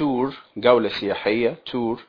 تور جولة سياحية تور.